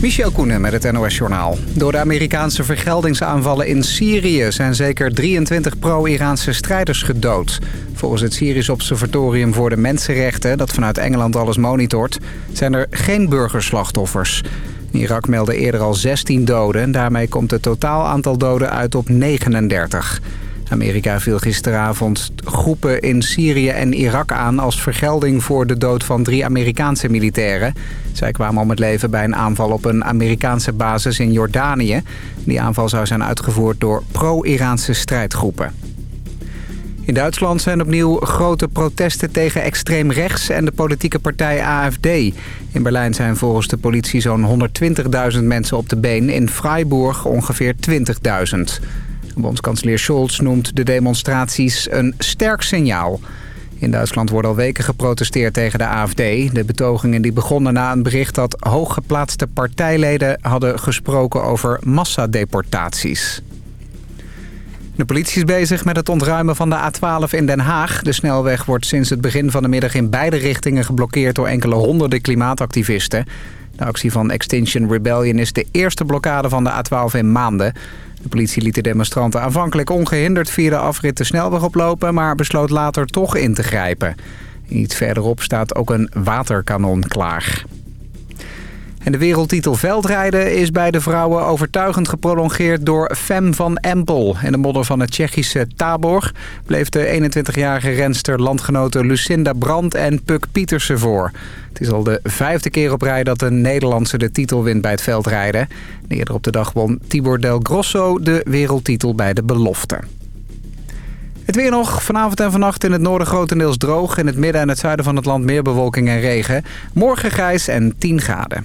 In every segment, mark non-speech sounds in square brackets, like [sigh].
Michel Koenen met het NOS-journaal. Door de Amerikaanse vergeldingsaanvallen in Syrië... zijn zeker 23 pro-Iraanse strijders gedood. Volgens het Syrisch Observatorium voor de Mensenrechten... dat vanuit Engeland alles monitort... zijn er geen burgerslachtoffers. Irak meldde eerder al 16 doden... en daarmee komt het totaal aantal doden uit op 39. Amerika viel gisteravond groepen in Syrië en Irak aan... als vergelding voor de dood van drie Amerikaanse militairen. Zij kwamen om het leven bij een aanval op een Amerikaanse basis in Jordanië. Die aanval zou zijn uitgevoerd door pro-Iraanse strijdgroepen. In Duitsland zijn opnieuw grote protesten tegen extreem rechts en de politieke partij AFD. In Berlijn zijn volgens de politie zo'n 120.000 mensen op de been. In Freiburg ongeveer 20.000. Bondskanselier Scholz noemt de demonstraties een sterk signaal. In Duitsland wordt al weken geprotesteerd tegen de AFD. De betogingen die begonnen na een bericht dat hooggeplaatste partijleden hadden gesproken over massadeportaties. De politie is bezig met het ontruimen van de A12 in Den Haag. De snelweg wordt sinds het begin van de middag in beide richtingen geblokkeerd door enkele honderden klimaatactivisten. De actie van Extinction Rebellion is de eerste blokkade van de A12 in maanden. De politie liet de demonstranten aanvankelijk ongehinderd via de afrit de snelweg oplopen... maar besloot later toch in te grijpen. Iets verderop staat ook een waterkanon klaar. En de wereldtitel veldrijden is bij de vrouwen overtuigend geprolongeerd door Fem van Empel. In de modder van het Tsjechische Tabor bleef de 21-jarige renster landgenoten Lucinda Brandt en Puk Pietersen voor. Het is al de vijfde keer op rij dat een Nederlandse de titel wint bij het veldrijden. Eerder op de dag won Tibor Del Grosso de wereldtitel bij de belofte. Het weer nog. Vanavond en vannacht in het noorden grotendeels droog. In het midden en het zuiden van het land meer bewolking en regen. Morgen grijs en 10 graden.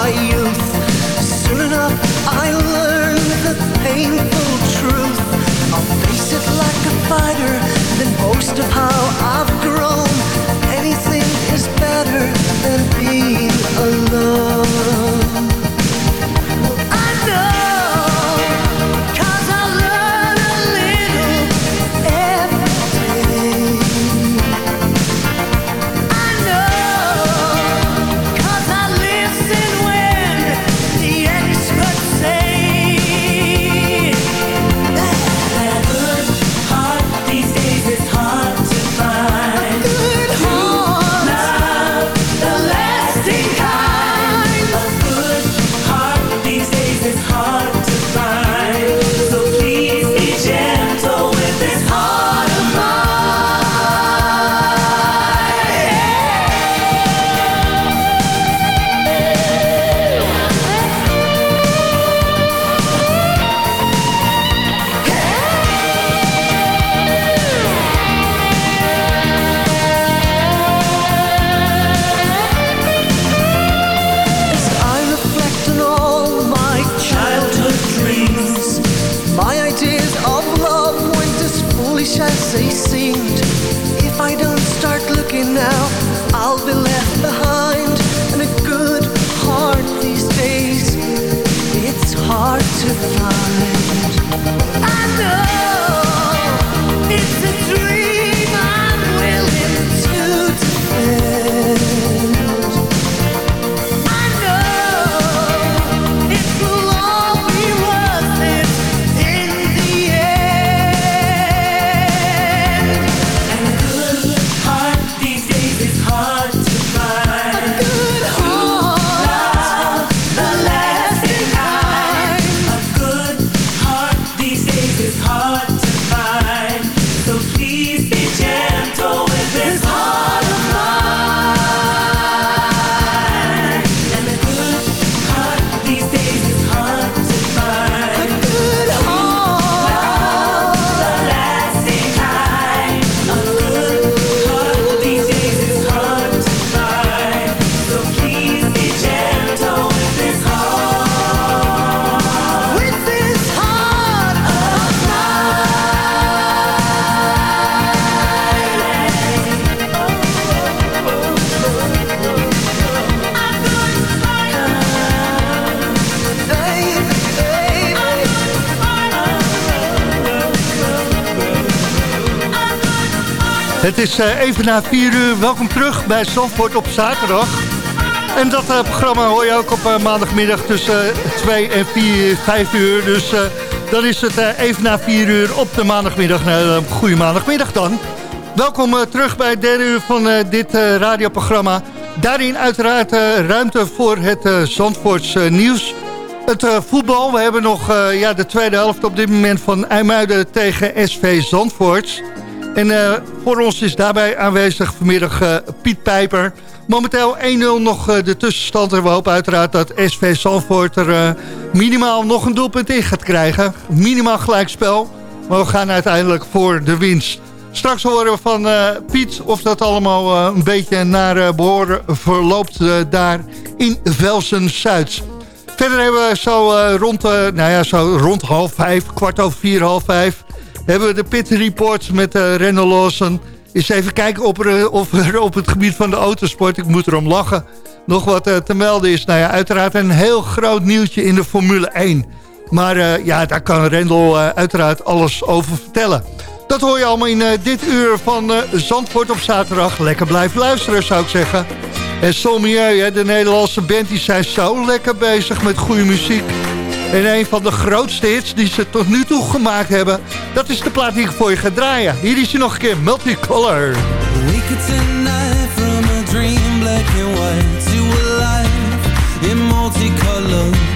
my youth. Soon enough I learned the painful truth. I'll face it like a fighter Then boast of how I've grown. Anything is better than being alone. Uh, even na 4 uur. Welkom terug bij Zandvoort op zaterdag. En dat uh, programma hoor je ook op uh, maandagmiddag tussen 2 en 4, 5 uur. Dus dan is het even na 4 uur op de maandagmiddag. Nou, goede maandagmiddag dan. Welkom terug bij het derde uur van dit radioprogramma. Daarin uiteraard ruimte voor het Zandvoorts nieuws. Het voetbal, we hebben nog ja, de tweede helft op dit moment van IJmuiden tegen SV Zandvoorts. En uh, voor ons is daarbij aanwezig vanmiddag uh, Piet Pijper. Momenteel 1-0 nog uh, de tussenstand. En we hopen uiteraard dat SV Zandvoort er minimaal nog een doelpunt in gaat krijgen. Minimaal gelijkspel. Maar we gaan uiteindelijk voor de winst. Straks horen we van Piet of dat allemaal een beetje naar behoren verloopt daar in Velsen-Zuid. Verder hebben we zo, rond, nou ja, zo rond half vijf, kwart over vier, half vijf hebben we de Pit Report met uh, Randall Lawson. Eens even kijken of er, of er op het gebied van de autosport, ik moet erom lachen, nog wat uh, te melden is. Nou ja, uiteraard een heel groot nieuwtje in de Formule 1. Maar ja, daar kan Rendel uiteraard alles over vertellen. Dat hoor je allemaal in dit uur van Zandvoort op zaterdag. Lekker blijven luisteren, zou ik zeggen. En Sommieu, de Nederlandse band, die zijn zo lekker bezig met goede muziek. En een van de grootste hits die ze tot nu toe gemaakt hebben... dat is de plaat die ik voor je ga draaien. Hier is je nog een keer, Multicolor. From a dream black and white to a life in multicolor.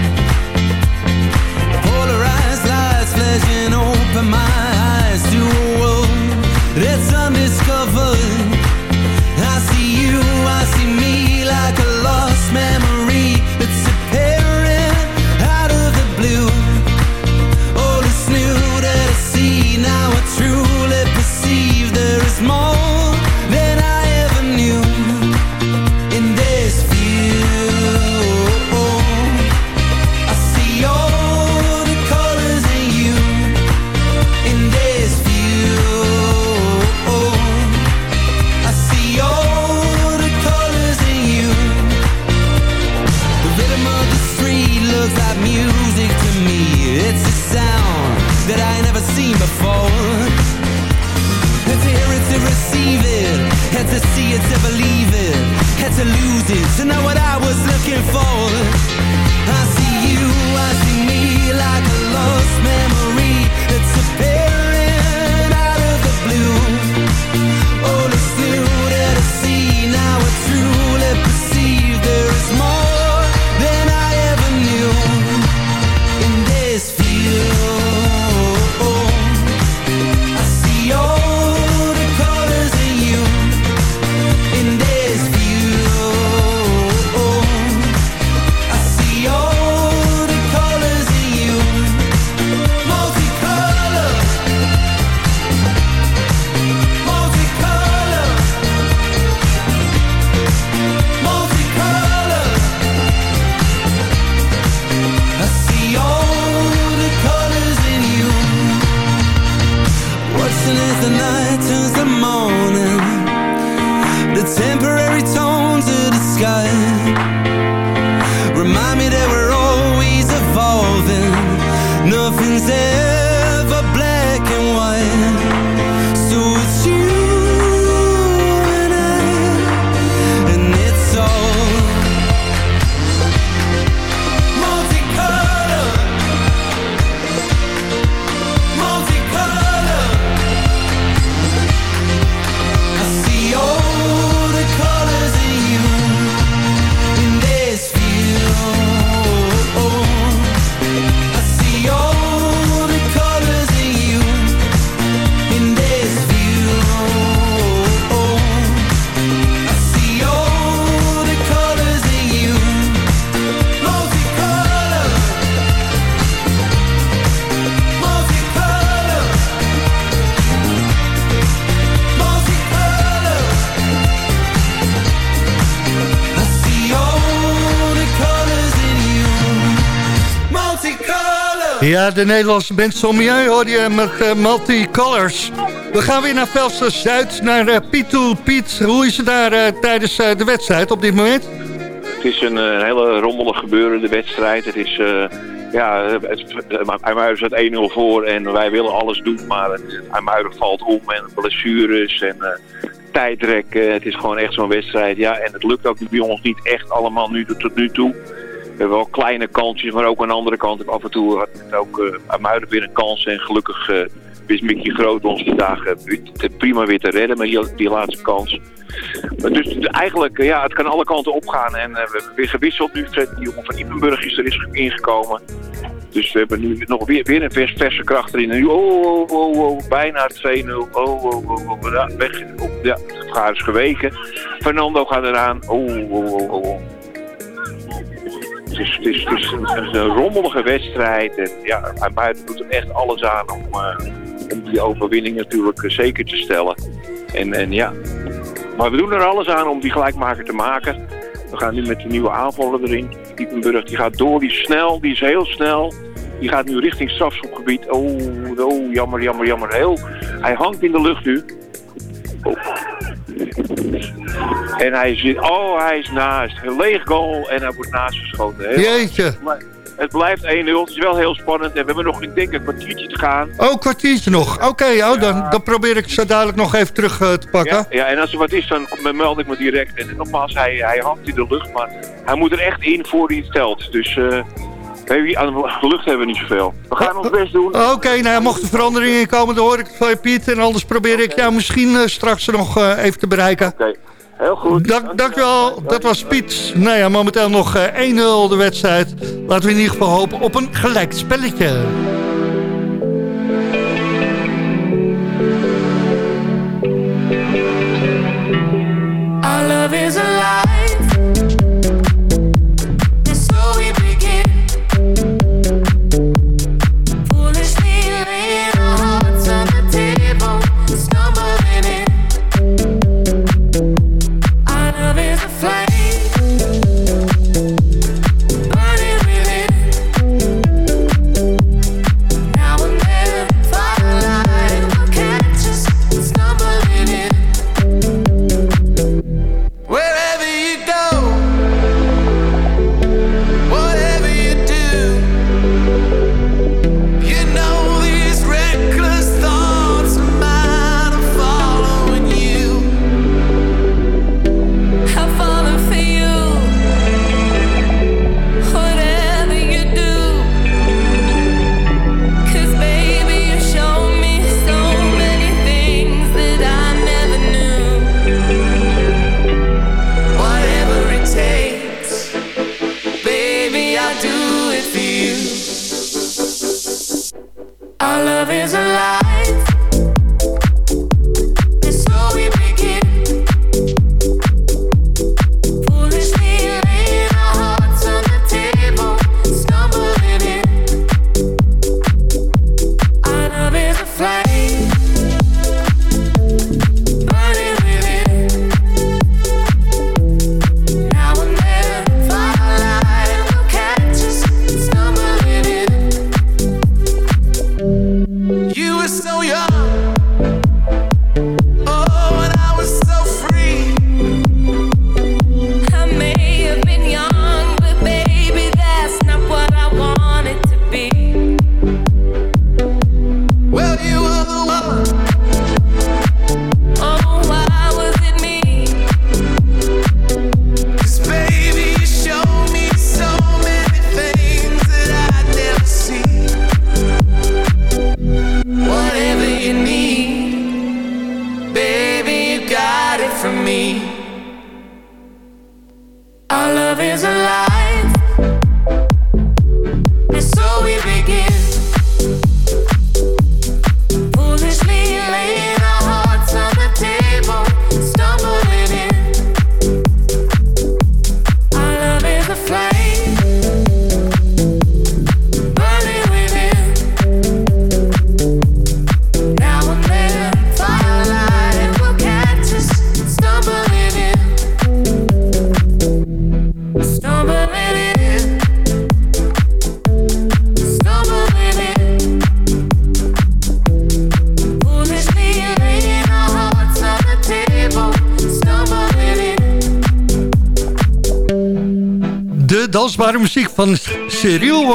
Ja, de Nederlandse band Sommieu hoor je met uh, Multicolors. We gaan weer naar Velsen Zuid, naar uh, Piet. Hoe is het daar uh, tijdens de wedstrijd op dit moment? Het is een hele rommelig gebeuren, de wedstrijd. Het is ja, IJmuiden staat 1-0 voor en wij willen alles doen, maar IJmuiden valt om en blessures en tijdrek. het is gewoon echt zo'n wedstrijd. Ja, en het lukt ook bij ons niet echt allemaal nu tot nu toe. Hebben wel kleine kansjes, maar ook aan de andere kant. Af en toe had ook uh, IJmuiden weer een kans en gelukkig uh, wist Mickey Groot ons vandaag prima weer te redden met die, die laatste kans. Maar dus eigenlijk, ja, het kan alle kanten opgaan. En we hebben weer gewisseld nu. Fred de jongen van Ippenburg is er is ingekomen. Dus we hebben nu nog weer, weer een vers, verse kracht erin. Oh, oh, oh, oh bijna 2-0. Oh, oh, oh, oh, weg. Oh, ja, het gaat is geweken. Fernando gaat eraan. Oh, oh, oh, oh. Het is, het is, een, rommelige wedstrijd. En ja, buiten doet er echt alles aan om, uh, om die overwinning natuurlijk zeker te stellen. En, en ja, maar we doen er alles aan om die gelijkmaker te maken. We gaan nu met de nieuwe aanvallen erin. Diepenburg die gaat door, die is snel, die is heel snel. Die gaat nu richting strafschopgebied. Oh, oh, jammer, jammer, jammer. Heel. Hij hangt in de lucht nu. Oh. En hij zit, oh, hij is naast. Een leeg goal en hij wordt naast geschoten. Heel Jeetje. Het blijft 1-0. Het is wel heel spannend. En we hebben nog, ik denk, een kwartiertje te gaan. Oh, een kwartiertje nog. Oké, oh, dan, dan probeer ik zo dadelijk nog even terug uh, te pakken. Ja, ja, en als er wat is, dan meld ik me direct. En nogmaals, hij, hij hangt in de lucht. Maar hij moet er echt in voor hij het telt. Dus... Uh, aan de lucht hebben we niet zoveel. We gaan ons best doen. Oké, okay, nou, mocht er veranderingen komen, dan hoor ik het van je Piet. En anders probeer ik jou misschien uh, straks nog uh, even te bereiken. Oké. Okay. Heel goed. Dank, dankjewel. Dat was Piet. Nou ja, momenteel nog uh, 1-0 de wedstrijd. Laten we in ieder geval hopen op een gelijk spelletje.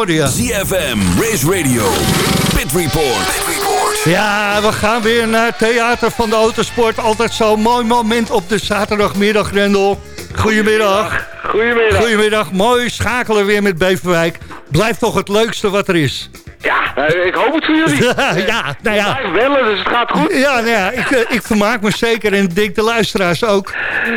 ZFM, Race Radio, Pit Report. Ja, we gaan weer naar het Theater van de Autosport. Altijd zo'n mooi moment op de zaterdagmiddag, Rendel. Goedemiddag. Goedemiddag. Goedemiddag. Mooi schakelen weer met Beverwijk. Blijft toch het leukste wat er is. Nou, ik hoop het voor jullie. [laughs] ja, nou ja. Blijf bellen, dus het gaat goed. Ja, nou ja, ik, eh, ik vermaak me zeker en denk de luisteraars ook.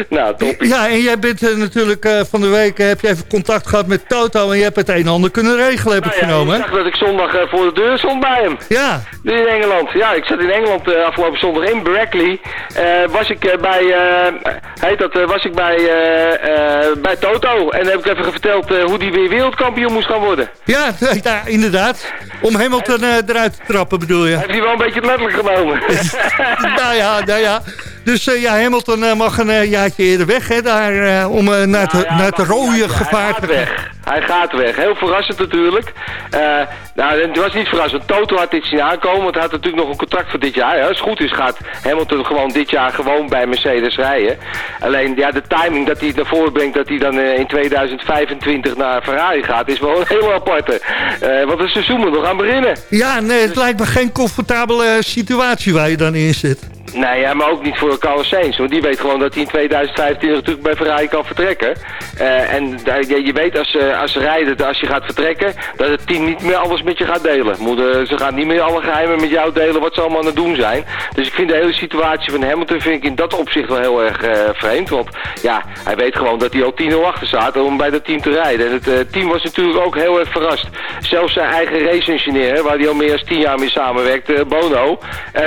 Nou, top. Ja, en jij bent eh, natuurlijk eh, van de week, heb je even contact gehad met Toto... en je hebt het een en ander kunnen regelen, heb ik Nou ja, genomen. Ik zag dat ik zondag eh, voor de deur stond bij hem. Ja, In Engeland. Ja, ik zat in Engeland eh, afgelopen zondag in Brackley. Eh, was ik eh, bij, eh, heet dat, eh, was ik bij, eh, eh, bij Toto. En heb ik even verteld eh, hoe die weer wereldkampioen moest gaan worden. ja, [laughs] ja, inderdaad. Om Hamilton eh, eruit te trappen bedoel je? Heeft hij wel een beetje letterlijk genomen. [laughs] nou ja, nou ja. Dus eh, ja, Hamilton eh, mag een eh, jaartje eerder weg hè, daar, om naar, het, ja, naar het maar- rode gevaar te weg. Hij gaat weg. Heel verrassend natuurlijk. Nou, het was niet verrassend. Toto had dit zien aankomen, want hij had natuurlijk nog een contract voor dit jaar. Ja, als het goed is gaat Hamilton gewoon dit jaar gewoon bij Mercedes rijden. Alleen ja, de timing dat hij het naar voren brengt dat hij dan in 2025 naar Ferrari gaat, is wel een [laughs] heel aparte. Eh, want het seizoen moet nog gaan beginnen. Ja, nee, het lijkt me geen comfortabele situatie waar je dan in zit. Nee, ja, maar ook niet voor Carlos Sainz. Want die weet gewoon dat hij in 2025 natuurlijk bij Ferrari kan vertrekken. Eh, en je, weet als, eh, als rijder, als je gaat vertrekken, dat het team niet meer alles met je gaat delen. Moet, eh, ze gaan niet meer alle geheimen met jou delen wat ze allemaal aan het doen zijn. Dus ik vind de hele situatie van Hamilton vind ik in dat opzicht wel heel erg vreemd. Want ja, hij weet gewoon dat hij al 10-0 achter staat om bij dat team te rijden. En het team was natuurlijk ook heel erg verrast. Zelfs zijn eigen race-engineer, waar hij al meer dan 10 jaar mee samenwerkt, Bono,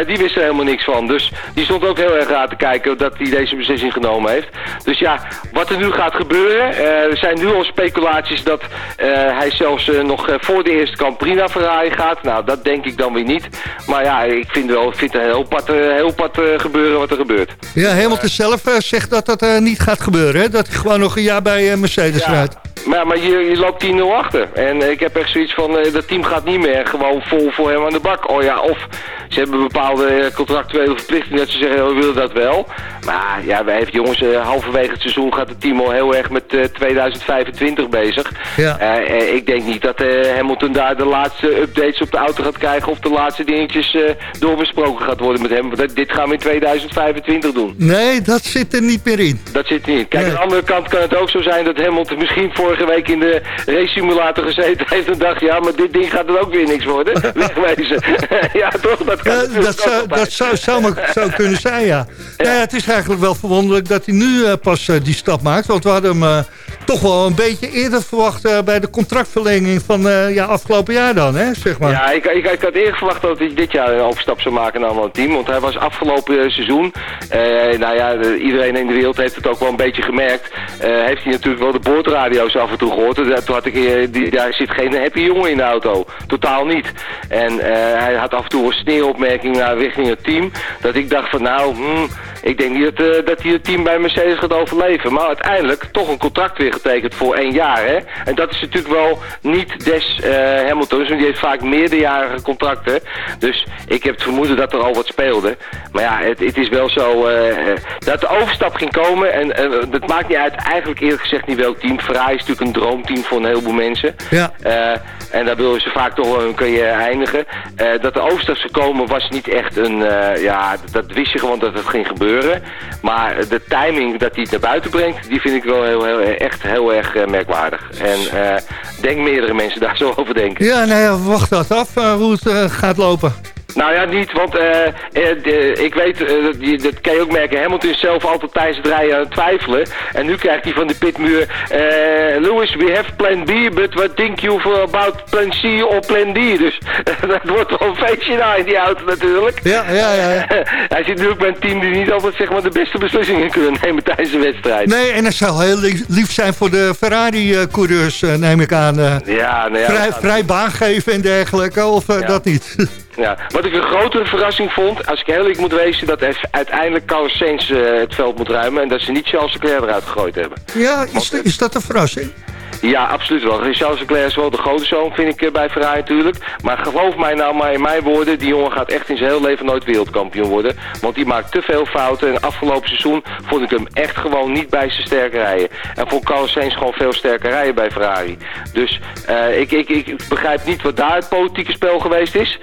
die wist er helemaal niks van. Dus die stond ook heel erg raar te kijken dat hij deze beslissing genomen heeft. Dus ja, wat er nu gaat gebeuren, eh, er zijn nu al speculaties dat eh, hij zelfs eh, nog voor de eerste Prix naar Ferrari gaat. Nou, dat denk ik dan weer niet. Maar ja, ik vind wel, vind het heel pad, heel pad gebeuren wat er gebeurt. Ja, Hamilton zelf zegt dat dat niet gaat gebeuren. Hè? Dat hij gewoon nog een jaar bij Mercedes Ja. rijdt. Maar, maar je, je loopt 10-0 achter. En ik heb echt zoiets van, eh, dat team gaat niet meer gewoon vol voor hem aan de bak. Oh ja, of ze hebben bepaalde eh, contractuele verplichtingen dat ze zeggen, oh, we willen dat wel. Maar ja, wij hebben jongens, eh, halverwege het seizoen gaat het team al heel erg met eh, 2025 bezig. Ja. Ik denk niet dat Hamilton daar de laatste updates op de auto gaat krijgen of de laatste dingetjes doorbesproken gaat worden met hem. Want dit gaan we in 2025 doen. Nee, dat zit er niet meer in. Dat zit niet. Kijk, Nee. aan de andere kant kan het ook zo zijn dat Hamilton misschien vorige week in de race simulator gezeten heeft en dacht, ja, maar dit ding gaat er ook weer niks worden. [laughs] Wegwezen. [laughs] ja, toch? Dat kan Ja, natuurlijk dat zou, dat zou, zou, maar- zou kunnen zijn, ja. Nou ja. Het is eigenlijk wel verwonderlijk dat hij nu eh, pas eh, die stap maakt. Want we hadden hem eh, toch wel een beetje eerder verwacht... eh, bij de contractverlenging van eh, ja, afgelopen jaar dan, hè, zeg maar. Ja, ik, ik, ik had eerder verwacht dat hij dit jaar een overstap zou maken naar een ander team. Want hij was afgelopen eh, seizoen, eh, nou ja, de- iedereen in de wereld heeft het ook wel een beetje gemerkt. eh, heeft hij natuurlijk wel de boordradio's af en toe gehoord. En Toen had ik, eh, die, daar zit geen happy jongen in de auto. Totaal niet. En eh, hij had af en toe een sneeuwopmerking richting het team. Dat ik dacht van nou, hmm, ik denk niet dat, eh, dat hij het team bij Mercedes gaat overleven. Maar uiteindelijk toch een contract weer getekend voor één jaar. Hè? En dat is natuurlijk wel niet des eh Hamiltons, want die heeft vaak meerderjarige contracten. Dus ik heb het vermoeden dat er al wat speelde. Maar ja, het, het is wel zo eh, dat de overstap ging komen. En het maakt niet uit, eigenlijk eerlijk gezegd niet welk team. Ferrari is natuurlijk een droomteam voor een heleboel mensen. Ja. En daar willen ze vaak toch wel hun eindigen. Eh, dat de overstap zou komen was niet echt een... eh, ja, dat wist je gewoon dat het ging gebeuren. Maar de timing dat hij het naar buiten brengt... die vind ik wel heel, heel, echt heel erg eh, merkwaardig. En denk meerdere mensen daar zo over denken. Ja, nou ja, wacht dat af hoe het gaat lopen. Nou ja, niet, want eh, eh, de- ik weet, eh, dat, dat kan je ook merken, Hamilton is zelf altijd tijdens het rijden aan het twijfelen. En nu krijgt hij van de pitmuur, eh, Lewis, we have plan B, but what think you for about plan C or plan D? Dus [laughs] dat wordt wel een feestje daar in die auto natuurlijk. Ja, ja, ja. ja. [laughs] Hij zit natuurlijk bij een team die niet altijd zeg maar, de beste beslissingen kunnen nemen tijdens de wedstrijd. Nee, en het zou heel lief, zijn voor de Ferrari-coureurs, neem ik aan. Ja, nou ja, vrij, dat vrij baan geven en dergelijke, of Ja. dat niet? [laughs] Ja, wat ik een grotere verrassing vond, als ik heel eerlijk moet wezen, dat uiteindelijk Carlos Sainz eh, het veld moet ruimen en dat ze niet Charles Leclerc eruit gegooid hebben. ja, is, is dat een verrassing? Ja, absoluut wel. Charles Leclerc is wel de grote zoon, vind ik, bij Ferrari natuurlijk. Maar geloof mij nou maar in mijn woorden, die jongen gaat echt in zijn heel leven nooit wereldkampioen worden. Want die maakt te veel fouten. En afgelopen seizoen vond ik hem echt gewoon niet bij zijn sterke rijden. En vond Carlos Sainz gewoon veel sterker rijden bij Ferrari. Dus ik, ik, ik begrijp niet wat daar het politieke spel geweest is.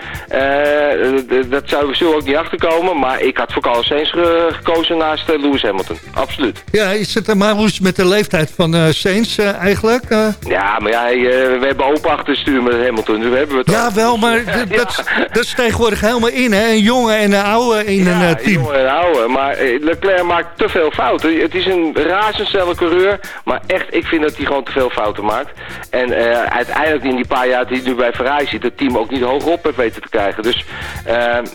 dat zouden we zo ook niet achterkomen. Maar ik had voor Carlos Sainz gekozen naast Lewis Hamilton. Absoluut. Ja, is het maar hoe met de leeftijd van uh, Sainz eigenlijk? Ja, maar ja, we hebben open achterstuur met Hamilton. Dus we hebben het [laughs] ja, wel, maar dat, dat is tegenwoordig helemaal in, hè? Een jonge en een oude in een team. een jonge en een oude. Maar Leclerc maakt te veel fouten. Het is een razendsnelle coureur. Maar echt, ik vind dat hij gewoon te veel fouten maakt. En uiteindelijk in die paar jaar die hij nu bij Ferrari zit... het team ook niet hoog op heeft weten te krijgen. Dus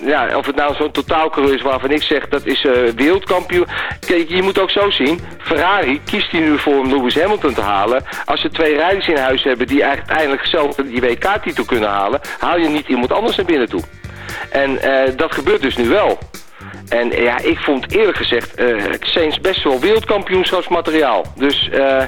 ja, of het nou zo'n totaalcoureur is waarvan ik zeg... dat is wereldkampioen. Kijk, je moet ook zo zien... Ferrari kiest hij nu voor om Lewis Hamilton te halen. Als ze twee rijders in huis hebben die uiteindelijk zelf die WK-titel kunnen halen... haal je niet iemand anders naar binnen toe. En dat gebeurt dus nu wel. En ja, ik vond eerlijk gezegd uh, Saints best wel wereldkampioenschapsmateriaal. Dus uh,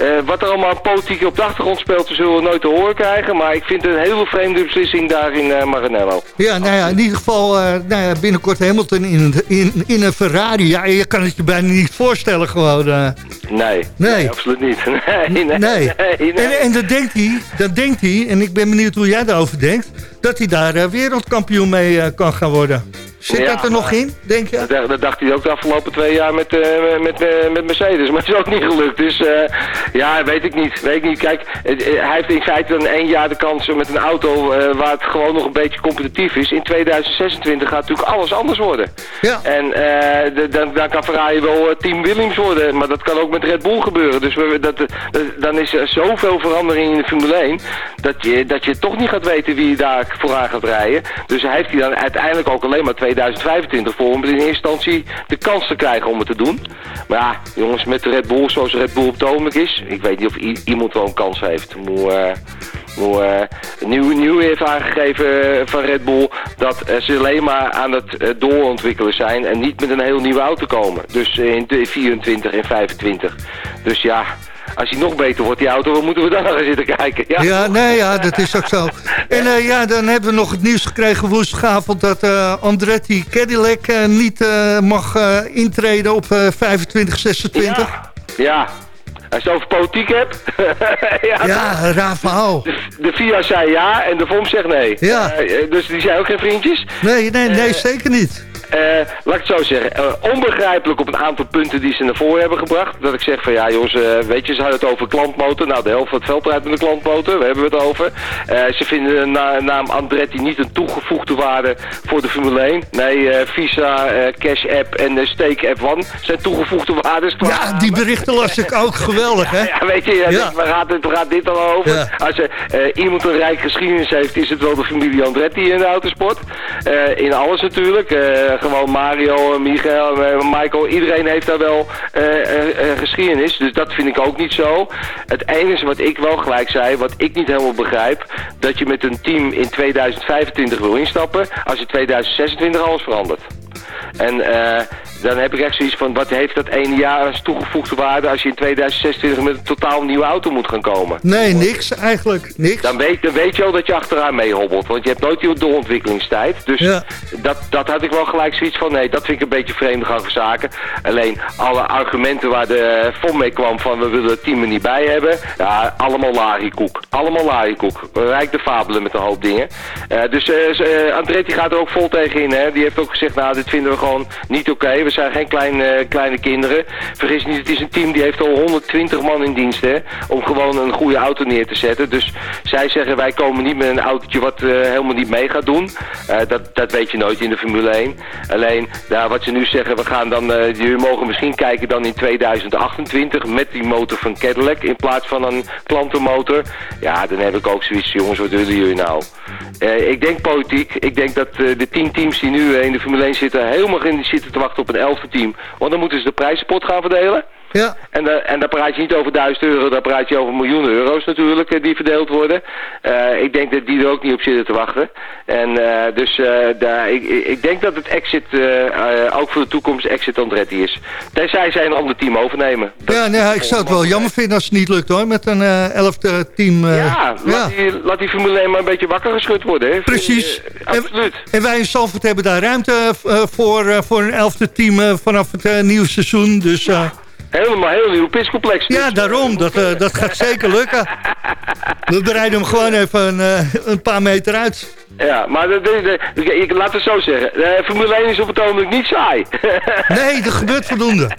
uh, wat er allemaal politiek op de achtergrond speelt, zullen we nooit te horen krijgen. Maar ik vind het een hele vreemde beslissing daar in uh, Maranello. Ja, nou ja, in ieder geval nou ja, binnenkort Hamilton in, in, in een Ferrari. Ja, je kan het je bijna niet voorstellen gewoon. Nee, nee, nee, absoluut niet. [laughs] Nee, nee, nee. En, en dan denkt hij, dan denkt hij, en ik ben benieuwd hoe jij daarover denkt, dat hij daar wereldkampioen mee kan gaan worden. Zit dat er nog in, denk je? Dat, dat, dacht hij ook de afgelopen twee jaar met, uh, met, uh, met Mercedes. Maar het is ook niet gelukt. Dus uh, ja, weet ik niet. Weet ik niet. Kijk, hij heeft in feite dan één jaar de kans met een auto waar het gewoon nog een beetje competitief is. In 2026 gaat natuurlijk alles anders worden. Ja. En de, dan, dan kan Ferrari wel Team Williams worden. Maar dat kan ook met Red Bull gebeuren. Dus we, dat, dan is er zoveel verandering in de Formule 1... dat je, dat je toch niet gaat weten wie daar vooraan gaat rijden. Dus hij heeft hij dan uiteindelijk ook alleen maar twee 2025 voor om in eerste instantie de kans te krijgen om het te doen. Maar ja, jongens, met de Red Bull zoals Red Bull op het is, ik weet niet of iemand wel een kans heeft. Moe, uh, moe, uh, nieuw, nieuw heeft aangegeven van Red Bull dat ze alleen maar aan het uh, doorontwikkelen zijn en niet met een heel nieuwe auto komen. Dus in 24 en 25. Dus ja, als hij nog beter wordt, die auto, dan moeten we nog eens zitten kijken. Ja, ja nee, ja, dat is ook zo. [laughs] En uh, ja, dan hebben we nog het nieuws gekregen woensdagavond... dat uh, Andretti Cadillac uh, niet mag intreden op 25, 26. Ja, ja. Als je het over politiek hebt... [laughs] ja, ja, raar verhaal. De, de FIA zei ja en de FOM zegt nee. Ja. dus die zijn ook geen vriendjes? Nee, nee, nee zeker niet. Uh, laat ik het zo zeggen, uh, onbegrijpelijk op een aantal punten die ze naar voren hebben gebracht. Dat ik zeg van ja jongens, uh, weet je, ze hadden het over klantmotor. Nou, de helft van het veld rijdt met een klantmotor, daar hebben we het over. ze vinden de naam Andretti niet een toegevoegde waarde voor de Formule 1. Nee, Visa, Cash App en Stake App One zijn toegevoegde waarden. Ja, die berichten las ik ook geweldig, hè? Ja, weet je, ja. waar, gaat het, waar gaat dit dan over? Als iemand een rijk geschiedenis heeft, is het wel de familie Andretti in de autosport. in alles natuurlijk gewoon Mario, Michael, eh, Michael, iedereen heeft daar wel uh, geschiedenis. Dus dat vind ik ook niet zo. Het enige wat ik wel gelijk zei, wat ik niet helemaal begrijp, dat je met een team in 2025 wil instappen, als je 2026 alles verandert. En uh, dan heb ik echt zoiets van, wat heeft dat ene jaar als toegevoegde waarde als je in 2026 met een totaal nieuwe auto moet gaan komen? Nee, niks eigenlijk, niks. Dan weet, dan weet je al dat je achteraan meehobbelt, want je hebt nooit die doorontwikkelingstijd. Dus dat, dat had ik wel gelijk zoiets van, nee, dat vind ik een beetje vreemde gang van zaken. Alleen alle argumenten waar de FOM mee kwam van, we willen het team er niet bij hebben, ja, allemaal larikoek. Allemaal larikoek. Rijk de fabelen met een hoop dingen. Uh, dus uh, Andretti gaat er ook vol tegen in, hè. Die heeft ook gezegd, nou, dit vinden we gewoon niet oké. We zijn geen kleine, kleine kinderen. Vergis niet, het is een team die heeft al 120 man in dienst, hè. Om gewoon een goede auto neer te zetten. Dus zij zeggen, wij komen niet met een autootje wat uh, helemaal niet mee gaat doen. Uh, dat, dat weet je nooit in de Formule 1. Alleen, nou, wat ze nu zeggen, we gaan dan, jullie mogen misschien kijken dan in 2028 met die motor van Cadillac in plaats van een klantenmotor. Ja, dan heb ik ook zoiets, jongens, wat willen jullie nou? ik denk politiek. Ik denk dat de tien teams die nu in de Formule 1 zitten helemaal in, zitten te wachten op elfde team. Want dan moeten ze de prijzenpot gaan verdelen. Ja. En, da- en daar praat je niet over duizend euro, daar praat je over miljoenen euro's natuurlijk eh, die verdeeld worden. Eh, ik denk dat die er ook niet op zitten te wachten. En eh, dus eh, daar, ik, ik denk dat het exit, eh, eh, ook voor de toekomst, exit Andretti is. Tenzij zij een ander team overnemen. Dat- Ja, nee, ik zou het wel jammer vinden als het niet lukt hoor, met een eh, elfde team. eh, Ja, laat, Die, laat die Formule 1 maar een beetje wakker geschud worden. Hè. Precies. Eh, absoluut. En wij in Zalvoort hebben daar ruimte eh, voor, eh, voor een elfde team eh, vanaf het eh, nieuwe seizoen. Dus eh, Helemaal heel nieuw piscomplex. ja, daarom. Dat, eh, dat gaat zeker lukken. We bereiden hem gewoon even een, eh, een paar meter uit. Ja, maar de, de, de- ik, laat het zo zeggen. De Formule 1 is op het ogenblik niet saai. [laughs] Nee, er gebeurt voldoende.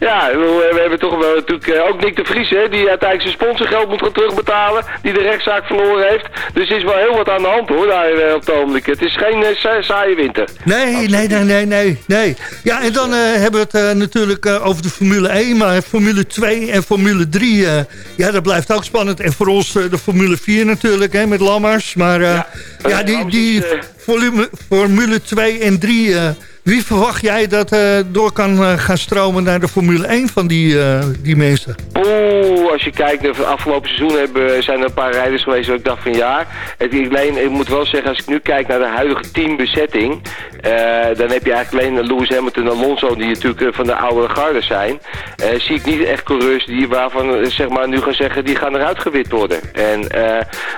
ja, we, we hebben toch wel natuurlijk eh, ook Nick de Vries, hè, die uiteindelijk zijn sponsorgeld moet gaan terugbetalen, die de rechtszaak verloren heeft. Dus er is wel heel wat aan de hand hoor, daar eh, op het ogenblik. Het is geen eh, sa- saaie winter. Nee, nee, nee, nee, nee, nee. Ja, en dan hebben we het natuurlijk over de Formule 1, maar Formule 2 en Formule 3, eh, ja, dat blijft ook spannend. En voor ons de Formule 4 natuurlijk, hè, met Lammers. Maar ja, Ja, die, die eh, volume, Formule 2 en 3, eh, wie verwacht jij dat eh, door kan eh, gaan stromen naar de Formule 1 van die, eh, die mensen? Oeh, als je kijkt het afgelopen seizoen hebben, zijn er een paar rijders geweest waar ik dacht van ja. Ik, moet wel zeggen, als ik nu kijk naar de huidige teambezetting, dan heb je eigenlijk alleen Lewis Hamilton en Alonso die natuurlijk van de oude garde zijn. Zie ik niet echt coureurs die waarvan zeg maar nu gaan zeggen die gaan eruit gewit worden. En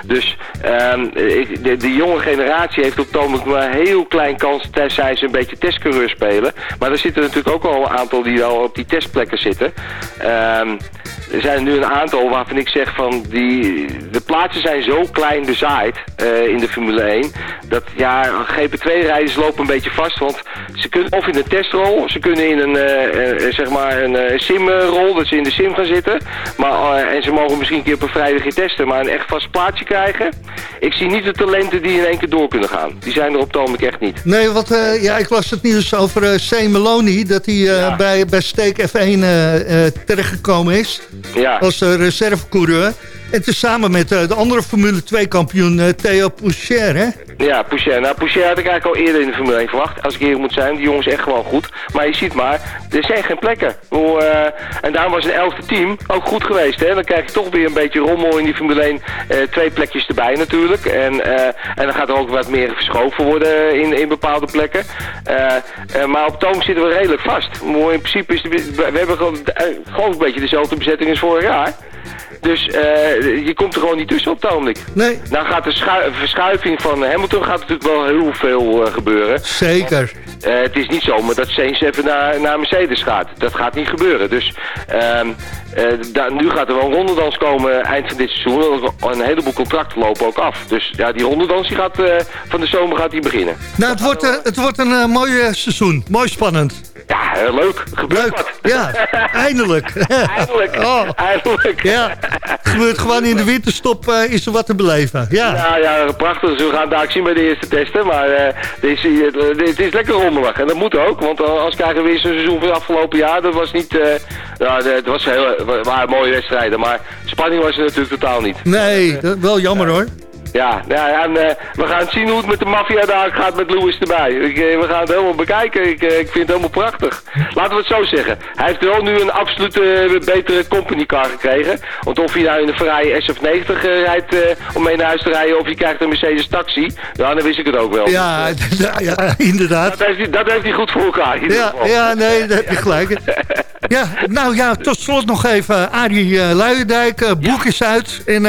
dus ehm, ik, de, de jonge generatie heeft op het maar heel klein kans tenzij ze een beetje testcoureur spelen. Maar er zitten natuurlijk ook al een aantal die al op die testplekken zitten. Ehm, er zijn er nu een aantal waarvan ik zeg van die, de plaatsen zijn zo klein bezaaid eh, in de Formule 1. Dat ja, GP2-rijders lopen een beetje vast. Want ze kunnen of in een testrol, ze kunnen in een, eh, eh, zeg maar een simrol, dat ze in de sim gaan zitten. Maar, en ze mogen misschien een keer op een vrijdag testen, maar een echt vast plaatsje krijgen. Ik zie niet de talenten die in één keer door kunnen gaan. Die zijn er op het ogenblik echt niet. Nee, want ja, ik las het nieuws over eh C. Meloni, dat hij bij, bij Steak F1 eh, eh, terechtgekomen is. Ja. als uh, reservecoureur. En tezamen met uh, de andere Formule 2 kampioen uh, Theo Poucher, hè? Ja, Poucher. Nou, Poucher had ik eigenlijk al eerder in de Formule 1 verwacht. Als ik eerlijk moet zijn, die jongen is echt gewoon goed. Maar je ziet maar, er zijn geen plekken. Uh, en daarom was een elfde team ook goed geweest. Hè? Dan krijg je toch weer een beetje rommel in die Formule 1. twee plekjes erbij natuurlijk. En, en dan gaat er ook wat meer verschoven worden in, in bepaalde plekken. maar op Toom zitten we redelijk vast. Maar in principe is we hebben gewoon, gewoon een beetje dezelfde bezetting als vorig jaar. Dus uh, je komt er gewoon niet tussen op het ogenblik. Nee. Nou gaat de verschuiving van Hamilton gaat natuurlijk wel heel veel uh, gebeuren. Zeker. Uh, het is niet zomaar dat Sainz even naar, naar Mercedes gaat. Dat gaat niet gebeuren. Dus ehm, nu gaat er wel een rondedans komen eind van dit seizoen. Een heleboel contracten lopen ook af. Dus ja, die rondedans die gaat, van de zomer gaat die beginnen. Nou, het wordt, het wordt een mooi seizoen. Mooi spannend. Ja, leuk. Gebeurt leuk. wat. Ja, [laughs] eindelijk. eindelijk. [laughs] Oh. Eindelijk. Ja, [laughs] gebeurt gewoon in de winterstop uh, is er wat te beleven. Ja, ja, ja prachtig. Dus we gaan daar zien bij de eerste testen. Maar uh, dit, is, uh, dit is lekker rommelig. En dat moet ook. Want als krijgen we weer zo'n seizoen van het afgelopen jaar. Dat was niet... nou, het was heel, waren mooie wedstrijden. Maar spanning was er natuurlijk totaal niet. Nee, wel jammer hoor. Ja, ja en, uh, we gaan zien hoe het met de maffia daar gaat met Lewis erbij. Ik, uh, we gaan het helemaal bekijken. Ik, uh, ik vind het helemaal prachtig. Laten we het zo zeggen. Hij heeft wel nu een absolute betere company car gekregen. Want of hij nou in een Ferrari SF90 rijdt om mee naar huis te rijden... of je krijgt een Mercedes taxi, ja, dan wist ik het ook wel. Ja, ja [laughs] inderdaad. Dat heeft, hij, dat heeft hij goed voor elkaar. Ja, ja, nee, dat heb je [laughs] gelijk. Ja, nou ja, tot slot nog even Arie Luijendijk. Boek ja. is uit. En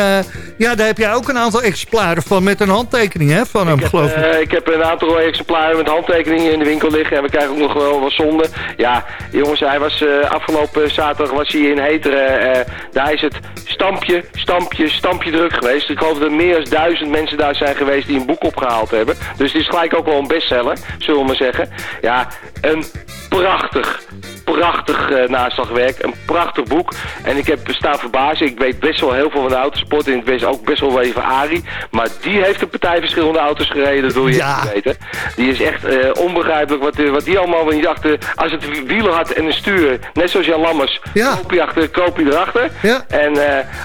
ja, daar heb jij ook een aantal exemplaren van met een handtekening hè, van hem, ik heb, geloof ik. ik heb een aantal exemplaren met handtekeningen in de winkel liggen. En we krijgen ook nog wel wat zonde. Ja, jongens, hij was afgelopen zaterdag was hij in Heteren. daar is het stampje, stampje, stampje druk geweest. Ik geloof dat er meer dan duizend mensen daar zijn geweest die een boek opgehaald hebben. Dus het is gelijk ook wel een bestseller, zullen we maar zeggen. Ja, een prachtig, prachtig uh, naslagwerk. Een prachtig boek. En ik heb staan verbazen. Ik weet best wel heel veel van de autosport. En ik weet ook best wel even Arie. Maar die heeft een partij verschillende auto's gereden. Dat wil je ja. weten. Die is echt uh, onbegrijpelijk wat, uh, wat die allemaal niet achter... Als het wielen had en een stuur. Net zoals Jan Lammers. Ja. Koop je achter, koop je erachter. Ja. En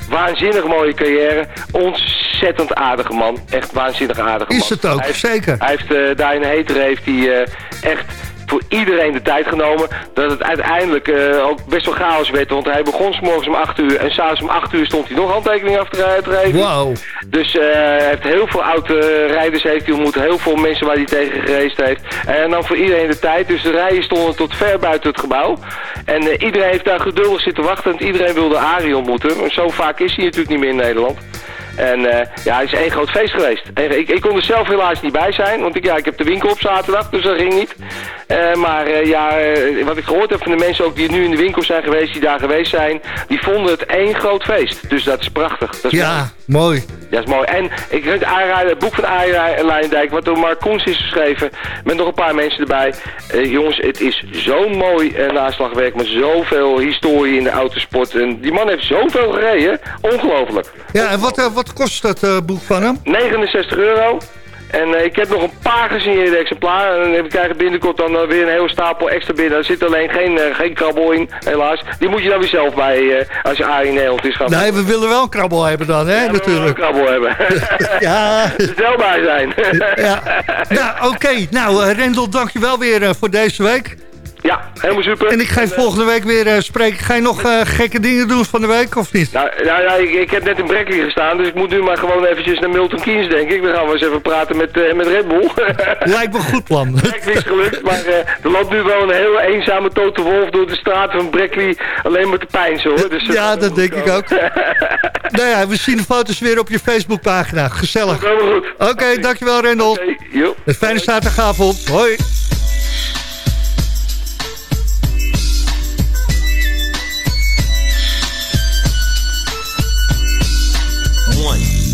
waanzinnig mooie carrière. Ontzettend aardige man. Echt waanzinnig aardige man. Is het ook, hij heeft, zeker. Hij heeft daar in Heter heeft hij echt voor iedereen de tijd genomen. Dat het uiteindelijk uh, ook best wel chaos werd. Want hij begon s morgens om 8 uur en s'avonds om 8 uur stond hij nog handtekeningen af te, rijden. Wauw. Dus uh, hij heeft heel veel oude rijders heeft hij ontmoet. Heel veel mensen waar hij tegen gereisd heeft. En dan voor iedereen de tijd. Dus de rijen stonden tot ver buiten het gebouw. En uh, iedereen heeft daar geduldig zitten wachten. En iedereen wilde Arie ontmoeten. Maar zo vaak is hij natuurlijk niet meer in Nederland. En uh, ja, het is één groot feest geweest. En ik, ik kon er zelf helaas niet bij zijn, want ik, ja, ik heb de winkel op zaterdag, dus dat ging niet. Uh, maar uh, ja, wat ik gehoord heb van de mensen ook die nu in de winkel zijn geweest, die daar geweest zijn, die vonden het één groot feest. Dus dat is prachtig. Dat is ja, mooi. mooi. Ja, dat is mooi. En ik het, aanraden, het boek van Arie Leijendijk, wat door Mark Koens is geschreven, met nog een paar mensen erbij. jongens, het is zo'n mooi naslagwerk met zoveel historie in de autosport. En die man heeft zoveel gereden. Ongelooflijk. Ja, en wat, wat wat kost dat uh, boek van hem? 69 euro. En uh, ik heb nog een paar gesigneerde exemplaren. En we krijgen binnenkort dan uh, weer een hele stapel extra binnen. Er zit alleen geen, geen krabbel in, helaas. Die moet je dan weer zelf bij, als je Arie in Nederland is gaan. Nee, we willen wel een krabbel hebben dan, hè, ja, natuurlijk. We willen een krabbel hebben. [laughs] [laughs] ja. Wel bij zijn. ja. Nou, oké. Okay. Nou, Rendel, dankjewel weer voor deze week. Ja, helemaal super. En ik ga je volgende week weer uh, spreken. Ga je nog uh, gekke dingen doen van de week of niet? Nou, nou ja, ik, ik, heb net in Brackley gestaan, dus ik moet nu maar gewoon eventjes naar Milton Keynes, denk ik. Dan gaan we eens even praten met, uh, met Red Bull. [laughs] Lijkt me een goed plan. Brackley is gelukt, maar er loopt nu wel een hele eenzame tote wolf door de straat van Brackley alleen maar te pijnsen, hoor. Dus, ja, dat denk ik ook. [laughs] nou ja, we zien de foto's weer op je Facebookpagina. Gezellig. Helemaal goed. Oké, okay, dankjewel Rendel. Okay, een fijne zaterdagavond. Hoi.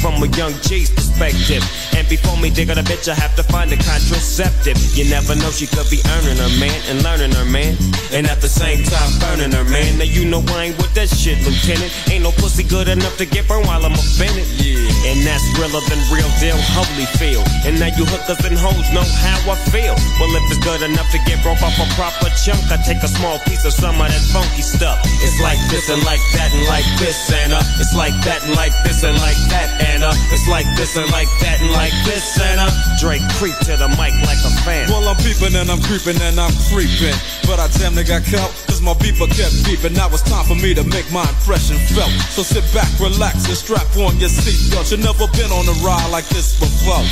From a young G's perspective. And before me dig on a bitch, I have to find a contraceptive. You never know, she could be earning her man and learning her man. And at the same time, burning her man. Now you know I ain't with that shit, Lieutenant. Ain't no pussy good enough to get burned while I'm offended. Yeah. And that's realer than real deal, holy feel. And now you hookers and hoes know how I feel. Well, if it's good enough to get broke off a proper chunk, I take a small piece of some of that funky stuff. It's like this and like that and like this and uh, it's like that and like this and like that and uh, it's like this and like that and like this and uh, Drake creep to the mic like a fan. Well, I'm peeping and I'm creeping and I'm creeping, but I damn near got caught my beeper kept beeping. Now it's time for me to make my impression felt. So sit back, relax, and strap on your seatbelt. You've never been on a ride like this before.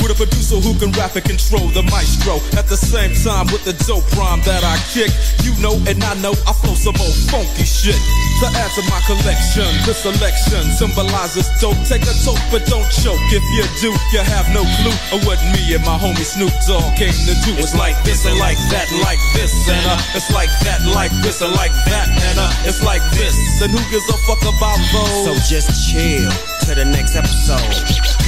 With a producer who can rap and control the maestro. At the same time, with the dope rhyme that I kick, you know and I know I flow some old funky shit. To add to my collection, this selection symbolizes dope. Take a toke, but don't choke. If you do, you have no clue of what me and my homie Snoop Dogg came to do. It's like this and like that, like this, and uh, it's like that, like this, and like that, and uh, it's like this. And who gives a fuck about those? So just chill to the next episode.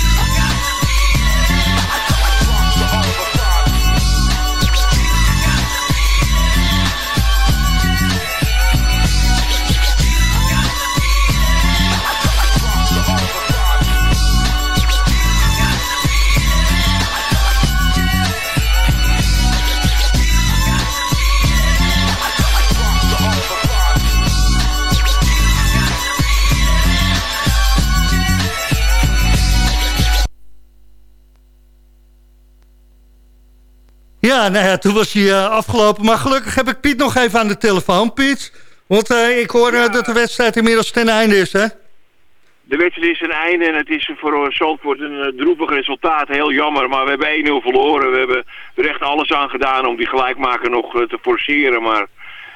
Ja, nou ja, toen was hij uh, afgelopen. Maar gelukkig heb ik Piet nog even aan de telefoon, Piet. Want uh, ik hoor uh, dat de wedstrijd inmiddels ten einde is, hè? De wedstrijd is ten einde en het is voor Zandvoort een droevig resultaat. Heel jammer, maar we hebben 1-0 verloren. We hebben er echt alles aan gedaan om die gelijkmaker nog te forceren. Maar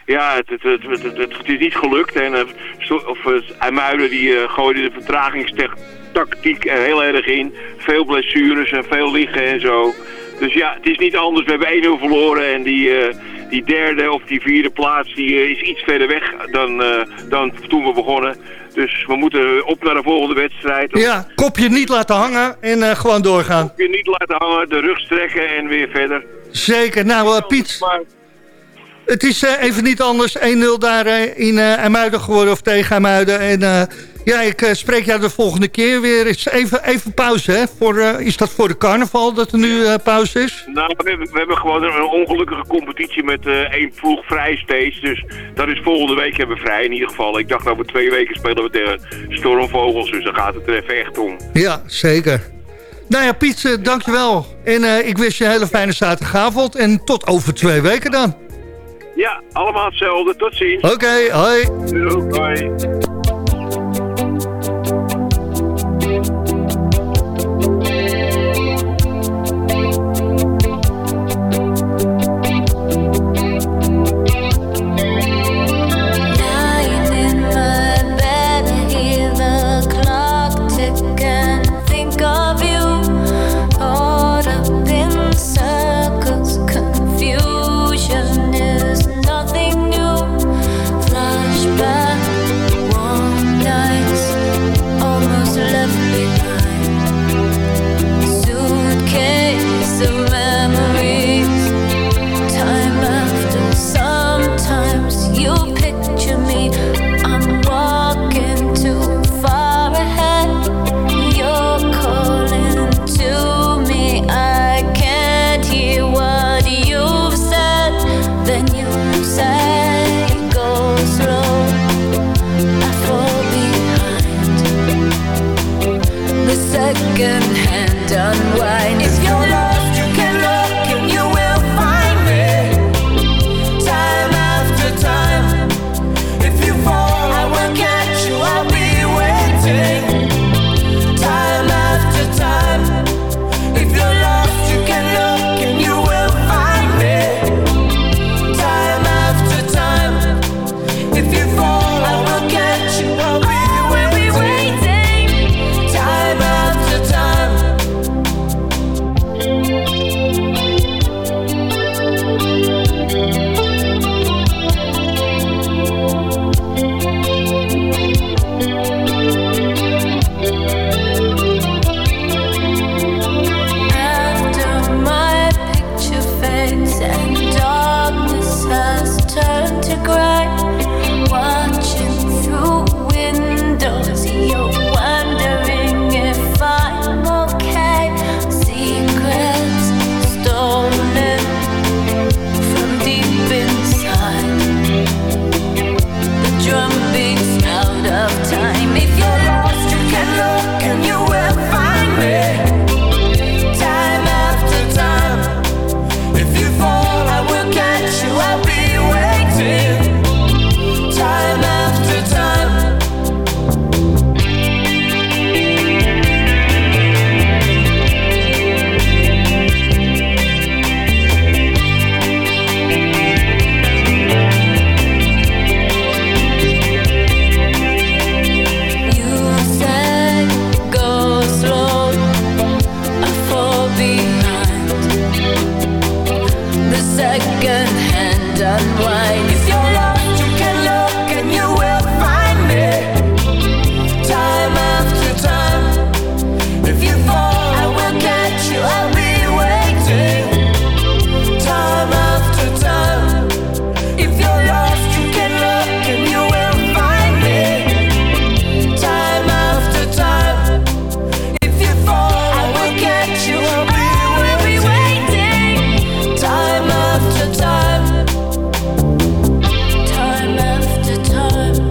ja, het, het, het, het, is niet gelukt. En, of IJmuiden die gooide de vertragingstactiek er heel erg in. Veel blessures en veel liggen en zo. Dus ja, het is niet anders. We hebben 1-0 verloren en die, uh, die derde of die vierde plaats die, uh, is iets verder weg dan, uh, dan toen we begonnen. Dus we moeten op naar de volgende wedstrijd. Ja, kopje niet laten hangen en gewoon doorgaan. Kopje niet laten hangen, de rug strekken en weer verder. Zeker. Nou, Piet, het is even niet anders. 1-0 daar in uh, geworden of tegen Amuiden. En ja, ik uh, spreek jou de volgende keer weer. Is even, even pauze, hè? Voor, uh, is dat voor de carnaval dat er nu uh, pauze is? Nou, we hebben, we hebben gewoon een ongelukkige competitie met één ploeg vrij steeds. Dus dat is volgende week hebben we vrij in ieder geval. Ik dacht over twee weken spelen we tegen Stormvogels. Dus dan gaat het er even echt om. Ja, zeker. Nou ja, Piet, dankjewel. En ik wens je een hele fijne zaterdagavond. En tot over twee weken dan. Ja, allemaal hetzelfde. Tot ziens. Oké, okay, hoi. Hoi.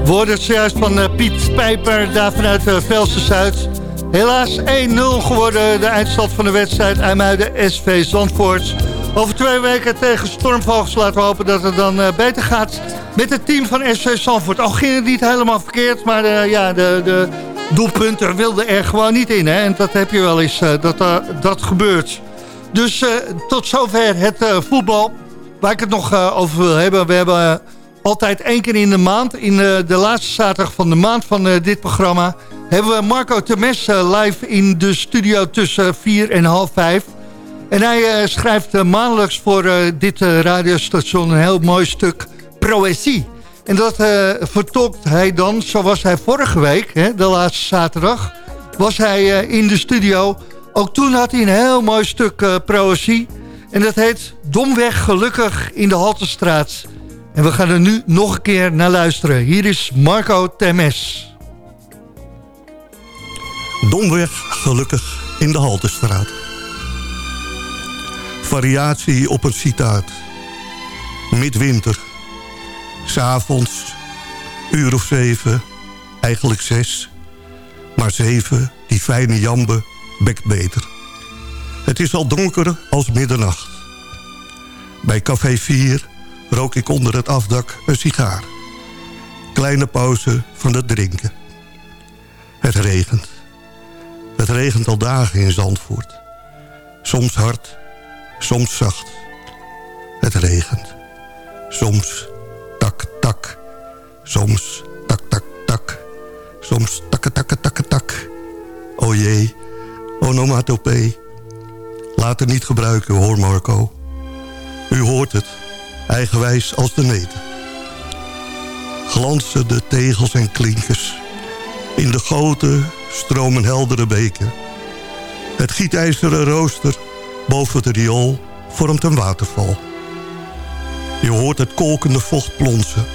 Het zojuist van uh, Piet Pijper, daar vanuit uh, Velsen Zuid. Helaas 1-0 geworden de eindstand van de wedstrijd IJmuiden SV Zandvoort. Over twee weken tegen Stormvogels laten we hopen dat het dan uh, beter gaat met het team van SV Zandvoort. Al ging het niet helemaal verkeerd, maar ja, de, de doelpunten wilden er gewoon niet in. Hè? En dat heb je wel eens, dat dat gebeurt. Dus tot zover het voetbal. Waar ik het nog over wil hebben, we hebben altijd één keer in de maand, in de laatste zaterdag van de maand van dit programma hebben we Marco Temes eh, live in de studio tussen 4 en half 5. En hij schrijft maandelijks voor dit radiostation een heel mooi stuk proëzie. En dat vertolkt hij dan, zoals hij vorige week, de laatste zaterdag, was hij in de studio. Ook toen had hij een heel mooi stuk proëzie. En dat heet Domweg gelukkig in de Haltestraat. En we gaan er nu nog een keer naar luisteren. Hier is Marco Temes domweg gelukkig in de Haltestraat. Variatie op een citaat. Midwinter. S'avonds, uur of zeven, eigenlijk zes. Maar zeven, die fijne jambe, bekt beter. Het is al donker als middernacht. Bij café 4 rook ik onder het afdak een sigaar. Kleine pauze van het drinken. Het regent. Het regent al dagen in Zandvoort. Soms hard, soms zacht. Het regent. Soms tak, tak. Soms tak, tak, tak. Soms takke, takke, tak. O jee, onomatopee. Laat het niet gebruiken, hoor Marco. U hoort het, eigenwijs als de neten. Glansen de tegels en klinkers. In de goten stromen heldere beken. Het gietijzeren rooster boven het riool vormt een waterval. Je hoort het kolkende vocht plonsen.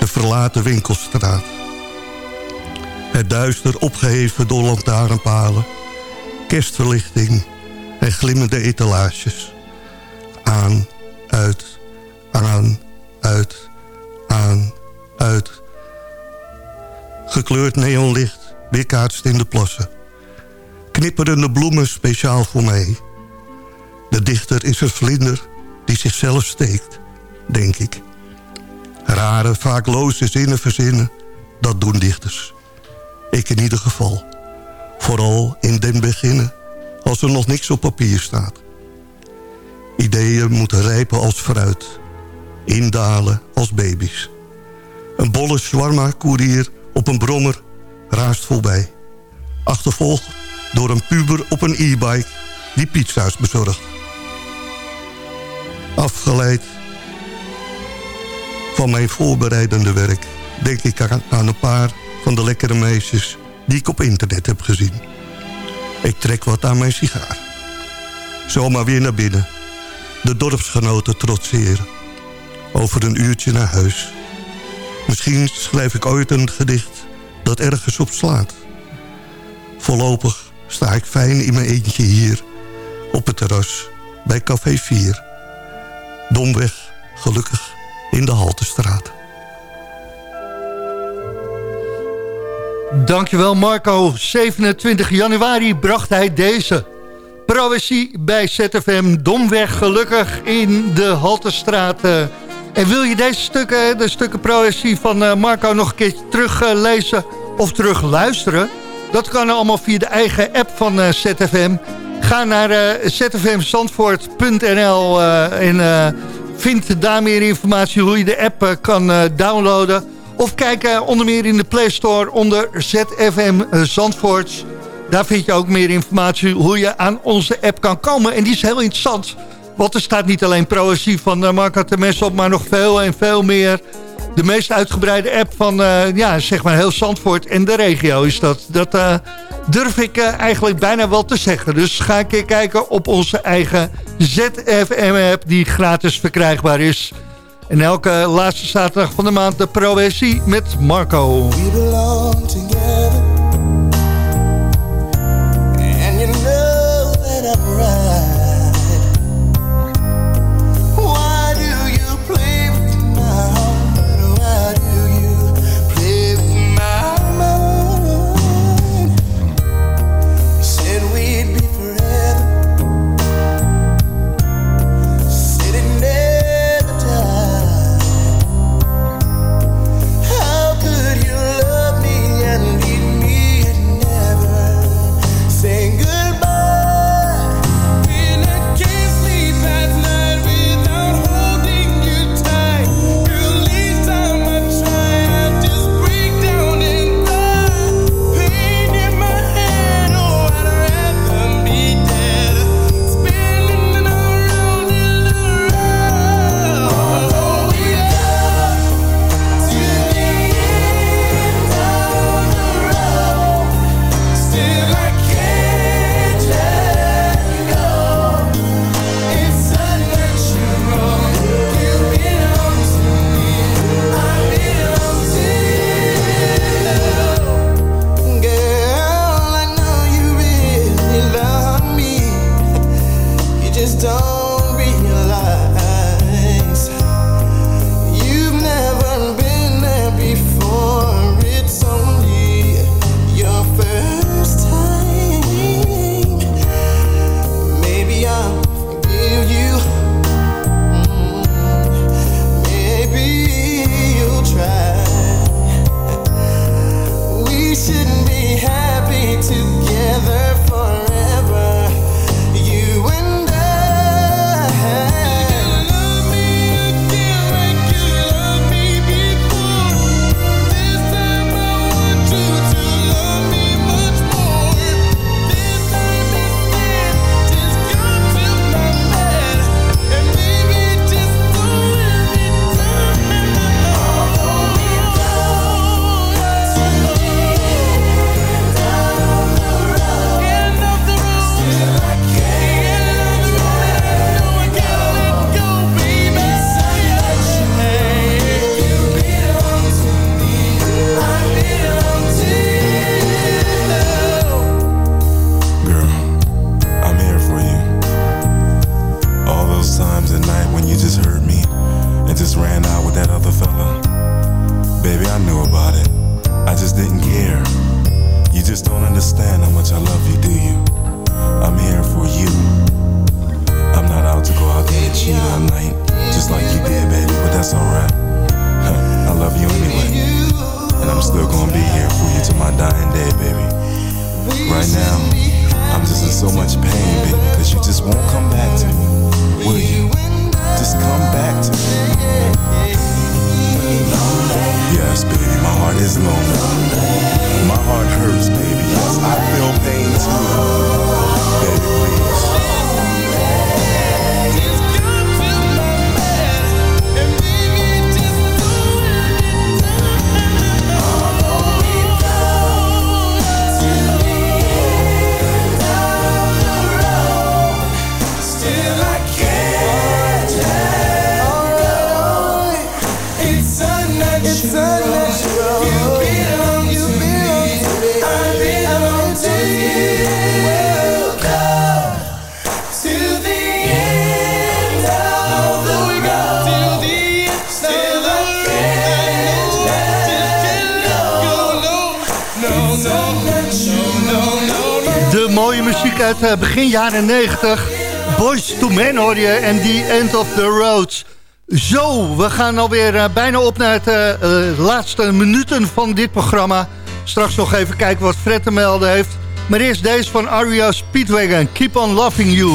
De verlaten winkelstraat. Het duister opgeheven door lantaarnpalen. Kerstverlichting en glimmende etalages. Aan, uit, aan, uit, aan, uit. Gekleurd neonlicht weerkaatst in de plassen. Knipperende bloemen speciaal voor mij. De dichter is een vlinder die zichzelf steekt, denk ik. Rare, vaak loze zinnen verzinnen, dat doen dichters. Ik in ieder geval. Vooral in den beginnen, als er nog niks op papier staat. Ideeën moeten rijpen als fruit. Indalen als baby's. Een bolle shawarma-koerier op een brommer raast voorbij. Achtervolgd door een puber op een e-bike die pizza's bezorgt. Afgeleid van mijn voorbereidende werk... denk ik aan een paar van de lekkere meisjes die ik op internet heb gezien. Ik trek wat aan mijn sigaar. Zomaar weer naar binnen. De dorpsgenoten trotseren. Over een uurtje naar huis. Misschien schrijf ik ooit een gedicht dat ergens op slaat. Voorlopig sta ik fijn in mijn eentje hier... op het terras bij Café 4. Domweg, gelukkig, in de Haltestraat. Dankjewel Marco. 27 januari bracht hij deze proëzie bij ZFM Domweg gelukkig in de Haltestraat. En wil je deze stukken, de stukken proëzie van eh, Marco nog een keer teruglezen of terugluisteren? Dat kan allemaal via de eigen app van uh, ZFM. Ga naar uh, zfmzandvoort.nl en vind daar meer informatie hoe je de app kan downloaden. Of kijk onder meer in de Play Store onder ZFM Zandvoort. Daar vind je ook meer informatie hoe je aan onze app kan komen. En die is heel interessant. Want er staat niet alleen proëzie van uh, Marco Temes op, maar nog veel en veel meer. De meest uitgebreide app van, uh, ja, zeg maar heel Zandvoort en de regio is dat. Dat uh, durf ik eigenlijk bijna wel te zeggen. Dus ga een keer kijken op onze eigen ZFM-app die gratis verkrijgbaar is. En elke laatste zaterdag van de maand de proëzie met Marco. 90. Boys to Men hoor je en The End of the Road. Zo, we gaan alweer eh, bijna op naar de eh, eh, laatste minuten van dit programma. Straks nog even kijken wat Fred te melden heeft. Maar eerst deze van Aria Speedwagon, Keep on Loving You.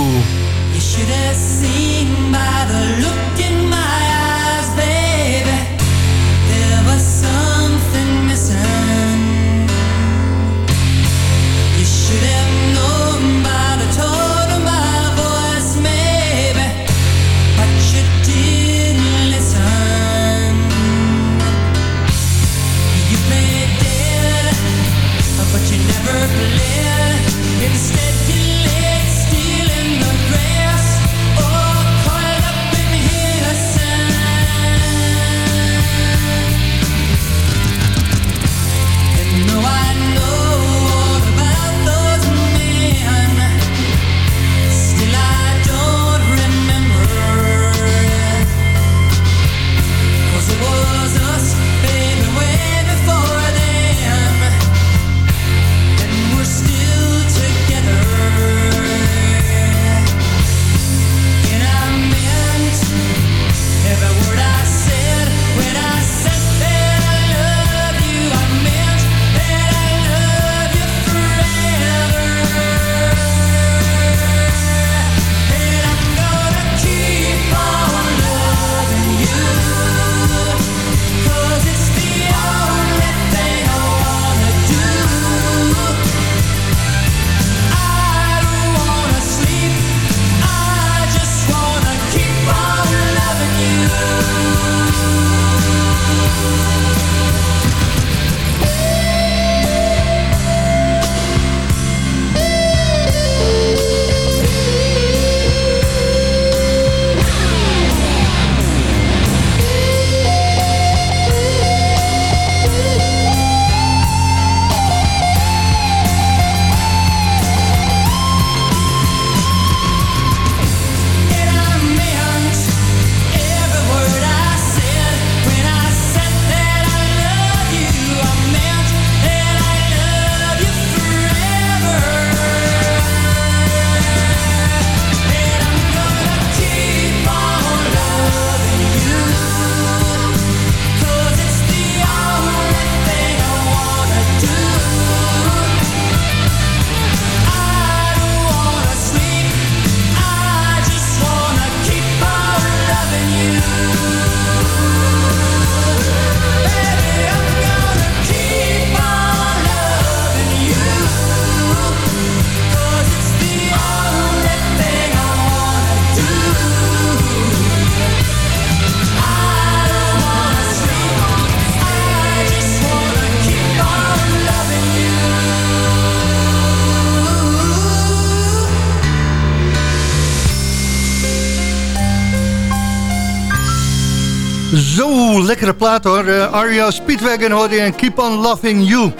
lekkere plaat hoor. Eh, uh, Ario Speedwagon hoorde je en Keep On Loving You.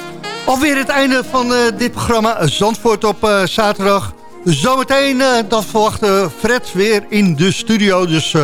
Alweer het einde van eh, dit programma Zandvoort op eh, zaterdag. Zometeen dat verwachten Fred weer in de studio. Dus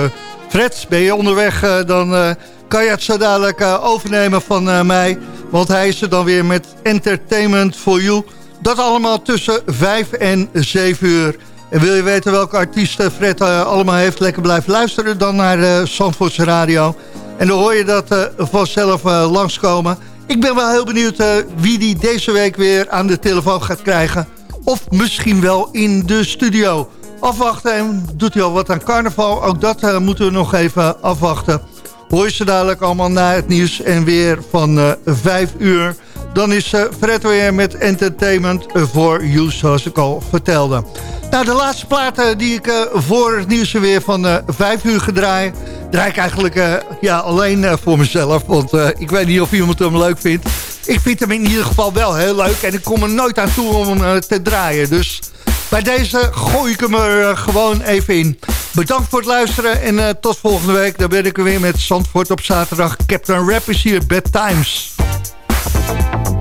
Fred, ben je onderweg, dan kan je het zo dadelijk overnemen van mij. Want hij is er dan weer met Entertainment for You. Dat allemaal tussen 5 en 7 uur. En wil je weten welke artiesten Fred allemaal heeft, lekker blijven luisteren dan naar uh, Zandvoorts Radio. En dan hoor je dat vanzelf langskomen. Ik ben wel heel benieuwd wie die deze week weer aan de telefoon gaat krijgen. Of misschien wel in de studio. Afwachten en doet hij al wat aan carnaval. Ook dat moeten we nog even afwachten. Hoor je ze dadelijk allemaal na het nieuws en weer van 5 uur... Dan is uh, Fred weer met entertainment voor you, zoals ik al vertelde. Nou, de laatste platen die ik voor het nieuws weer van 5 uur gedraai... draai ik eigenlijk ja, alleen voor mezelf. Want ik weet niet of iemand hem leuk vindt. Ik vind hem in ieder geval wel heel leuk. En ik kom er nooit aan toe om hem te draaien. Dus bij deze gooi ik hem er gewoon even in. Bedankt voor het luisteren en tot volgende week. Dan ben ik er weer met Zandvoort op zaterdag. Captain Rap is hier, Bad Times. you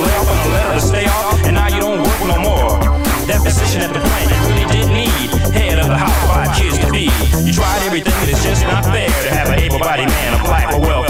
lay off and the letter to stay off, and now you don't work no more. That position at the plant you really did need, head of the house, five kids to be. You tried everything, and it's just not fair to have an able-bodied man apply for welfare.